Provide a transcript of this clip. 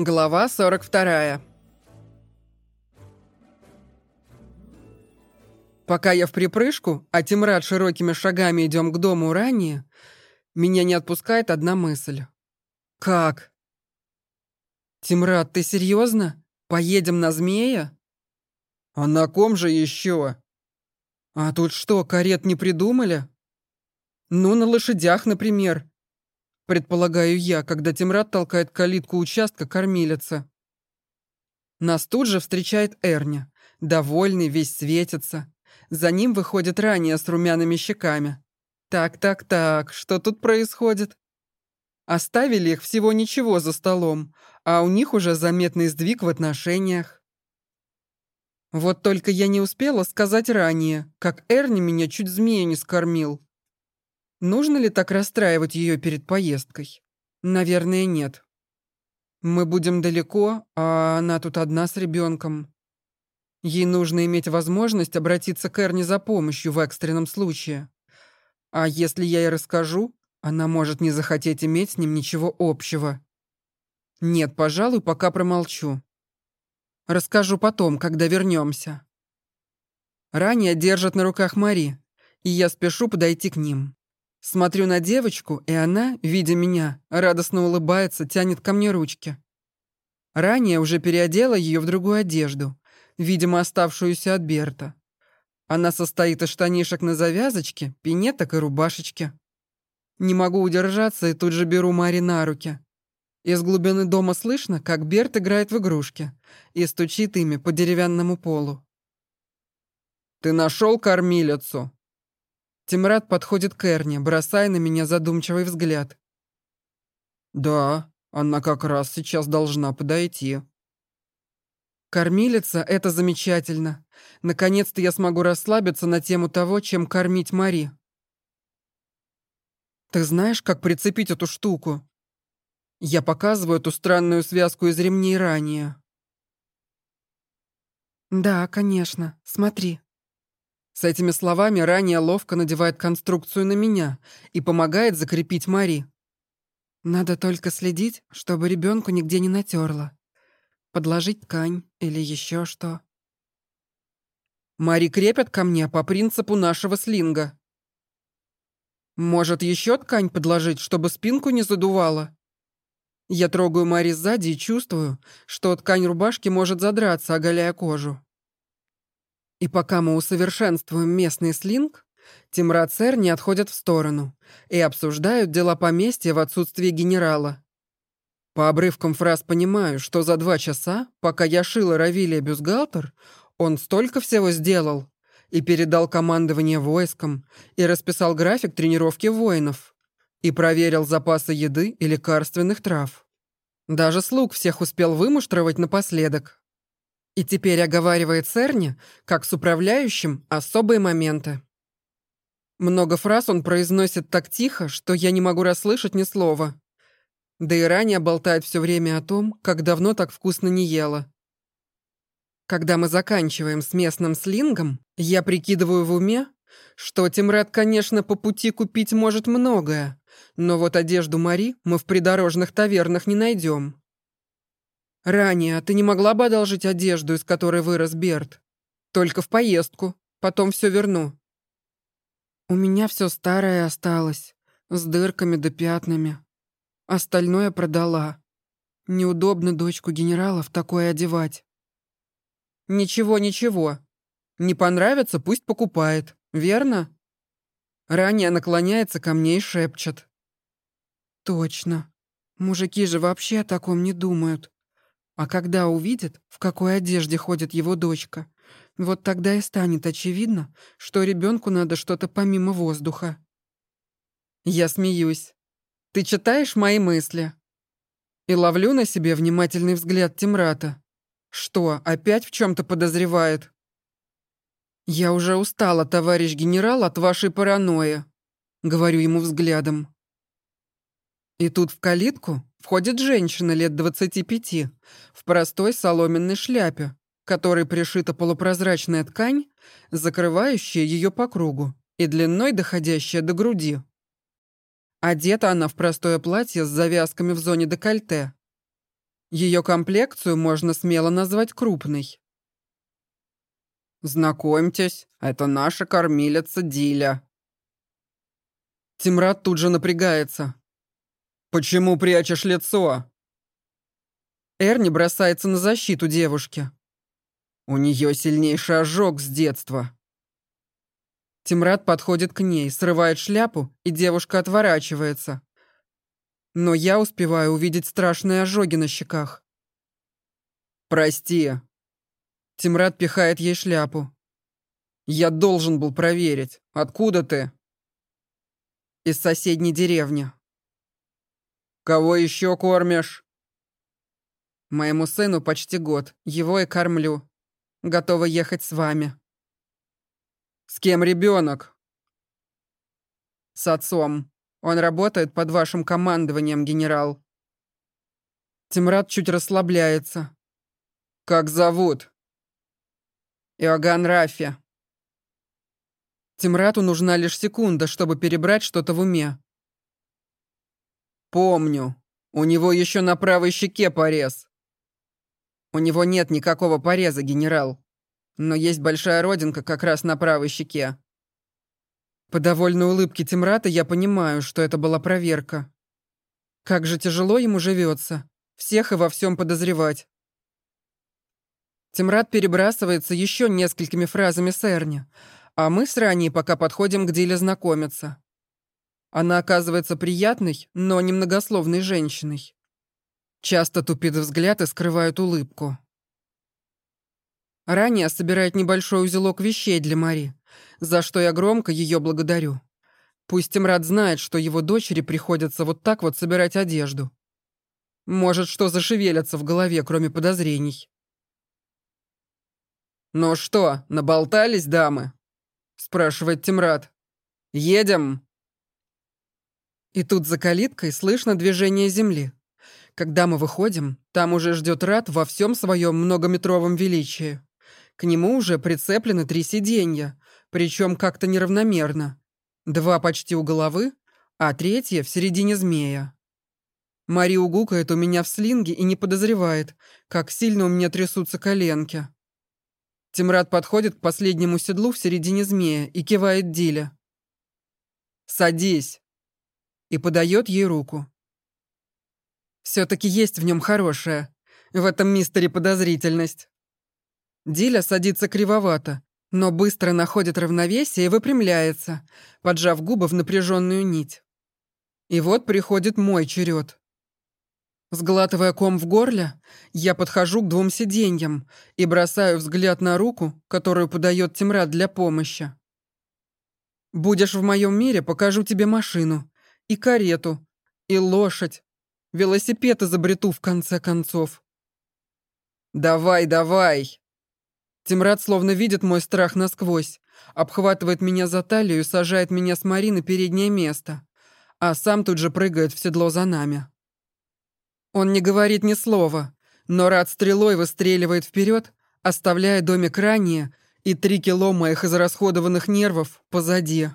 Глава 42. Пока я в припрыжку, а Тимрад широкими шагами идем к дому ранее, меня не отпускает одна мысль. Как? Тимрад, ты серьезно? Поедем на змея? А на ком же еще? А тут что, карет не придумали? Ну, на лошадях, например. Предполагаю я, когда Тимрад толкает калитку участка кормилица. Нас тут же встречает Эрня. Довольный, весь светится. За ним выходит ранее с румяными щеками. Так-так-так, что тут происходит? Оставили их всего ничего за столом, а у них уже заметный сдвиг в отношениях. Вот только я не успела сказать ранее, как Эрни меня чуть змея не скормил. Нужно ли так расстраивать ее перед поездкой? Наверное, нет. Мы будем далеко, а она тут одна с ребенком. Ей нужно иметь возможность обратиться к Эрне за помощью в экстренном случае. А если я ей расскажу, она может не захотеть иметь с ним ничего общего. Нет, пожалуй, пока промолчу. Расскажу потом, когда вернемся. Ранее держат на руках Мари, и я спешу подойти к ним. Смотрю на девочку, и она, видя меня, радостно улыбается, тянет ко мне ручки. Ранее уже переодела ее в другую одежду, видимо, оставшуюся от Берта. Она состоит из штанишек на завязочке, пинеток и рубашечки. Не могу удержаться и тут же беру Мари на руки. Из глубины дома слышно, как Берт играет в игрушки и стучит ими по деревянному полу. «Ты нашел кормилицу?» Тимрад подходит к Эрне, бросая на меня задумчивый взгляд. «Да, она как раз сейчас должна подойти». «Кормилица — это замечательно. Наконец-то я смогу расслабиться на тему того, чем кормить Мари». «Ты знаешь, как прицепить эту штуку?» Я показываю эту странную связку из ремней ранее. «Да, конечно. Смотри». С этими словами ранее ловко надевает конструкцию на меня и помогает закрепить Мари. Надо только следить, чтобы ребенку нигде не натерло. Подложить ткань или еще что. Мари крепят ко мне по принципу нашего слинга. Может, еще ткань подложить, чтобы спинку не задувало? Я трогаю Мари сзади и чувствую, что ткань рубашки может задраться, оголяя кожу. И пока мы усовершенствуем местный слинг, Тимрад с не отходят в сторону и обсуждают дела поместья в отсутствии генерала. По обрывкам фраз понимаю, что за два часа, пока я шила Равилия бюстгальтер, он столько всего сделал и передал командование войском, и расписал график тренировки воинов, и проверил запасы еды и лекарственных трав. Даже слуг всех успел вымуштровать напоследок, и теперь оговаривает Церни, как с управляющим, особые моменты. Много фраз он произносит так тихо, что я не могу расслышать ни слова. Да и ранее болтает все время о том, как давно так вкусно не ела. Когда мы заканчиваем с местным слингом, я прикидываю в уме, что Тимрад, конечно, по пути купить может многое, но вот одежду Мари мы в придорожных тавернах не найдем. «Ранее ты не могла бы одолжить одежду, из которой вырос Берт? Только в поездку. Потом все верну». «У меня все старое осталось, с дырками да пятнами. Остальное продала. Неудобно дочку генерала в такое одевать». «Ничего, ничего. Не понравится, пусть покупает. Верно?» Ранее наклоняется ко мне и шепчет. «Точно. Мужики же вообще о таком не думают. А когда увидит, в какой одежде ходит его дочка, вот тогда и станет очевидно, что ребенку надо что-то помимо воздуха. Я смеюсь. Ты читаешь мои мысли? И ловлю на себе внимательный взгляд Тимрата. Что, опять в чем то подозревает? Я уже устала, товарищ генерал, от вашей паранойи. Говорю ему взглядом. И тут в калитку входит женщина лет 25 в простой соломенной шляпе, которой пришита полупрозрачная ткань, закрывающая ее по кругу и длиной доходящая до груди. Одета она в простое платье с завязками в зоне декольте. Ее комплекцию можно смело назвать крупной. «Знакомьтесь, это наша кормилица Диля». Тимрад тут же напрягается. «Почему прячешь лицо?» Эрни бросается на защиту девушки. У нее сильнейший ожог с детства. Тимрад подходит к ней, срывает шляпу, и девушка отворачивается. Но я успеваю увидеть страшные ожоги на щеках. «Прости», Тимрад пихает ей шляпу. «Я должен был проверить. Откуда ты?» «Из соседней деревни». «Кого еще кормишь?» «Моему сыну почти год. Его и кормлю. Готова ехать с вами». «С кем ребенок?» «С отцом. Он работает под вашим командованием, генерал». Тимрад чуть расслабляется. «Как зовут?» Иоганн Рафи. Тимрату нужна лишь секунда, чтобы перебрать что-то в уме. Помню. У него еще на правой щеке порез. У него нет никакого пореза, генерал. Но есть большая родинка как раз на правой щеке. По довольной улыбке Тимрата я понимаю, что это была проверка. Как же тяжело ему живется. Всех и во всем подозревать. Тимрад перебрасывается еще несколькими фразами с Эрни, а мы с Раней пока подходим к Диле знакомиться. Она оказывается приятной, но немногословной женщиной. Часто тупит взгляд и скрывает улыбку. Ранее собирает небольшой узелок вещей для Мари, за что я громко ее благодарю. Пусть Тимрад знает, что его дочери приходится вот так вот собирать одежду. Может, что зашевелятся в голове, кроме подозрений. «Ну что, наболтались, дамы?» — спрашивает Тимрад. «Едем?» И тут за калиткой слышно движение земли. Когда мы выходим, там уже ждет Рад во всем своем многометровом величии. К нему уже прицеплены три сиденья, причем как-то неравномерно. Два почти у головы, а третье в середине змея. Мари угукает у меня в слинге и не подозревает, как сильно у меня трясутся коленки. Тимрад подходит к последнему седлу в середине змея и кивает Диле. «Садись!» И подает ей руку. Все-таки есть в нем хорошее. В этом мистере подозрительность. Диля садится кривовато, но быстро находит равновесие и выпрямляется, поджав губы в напряженную нить. И вот приходит мой черед. Сглатывая ком в горле, я подхожу к двум сиденьям и бросаю взгляд на руку, которую подает Тимрад для помощи. «Будешь в моем мире, покажу тебе машину, и карету, и лошадь, велосипед изобрету в конце концов». «Давай, давай!» Тимрад словно видит мой страх насквозь, обхватывает меня за талию и сажает меня с Мари на переднее место, а сам тут же прыгает в седло за нами. Он не говорит ни слова, но рад стрелой выстреливает вперед, оставляя домик ранее и три кило моих израсходованных нервов позади.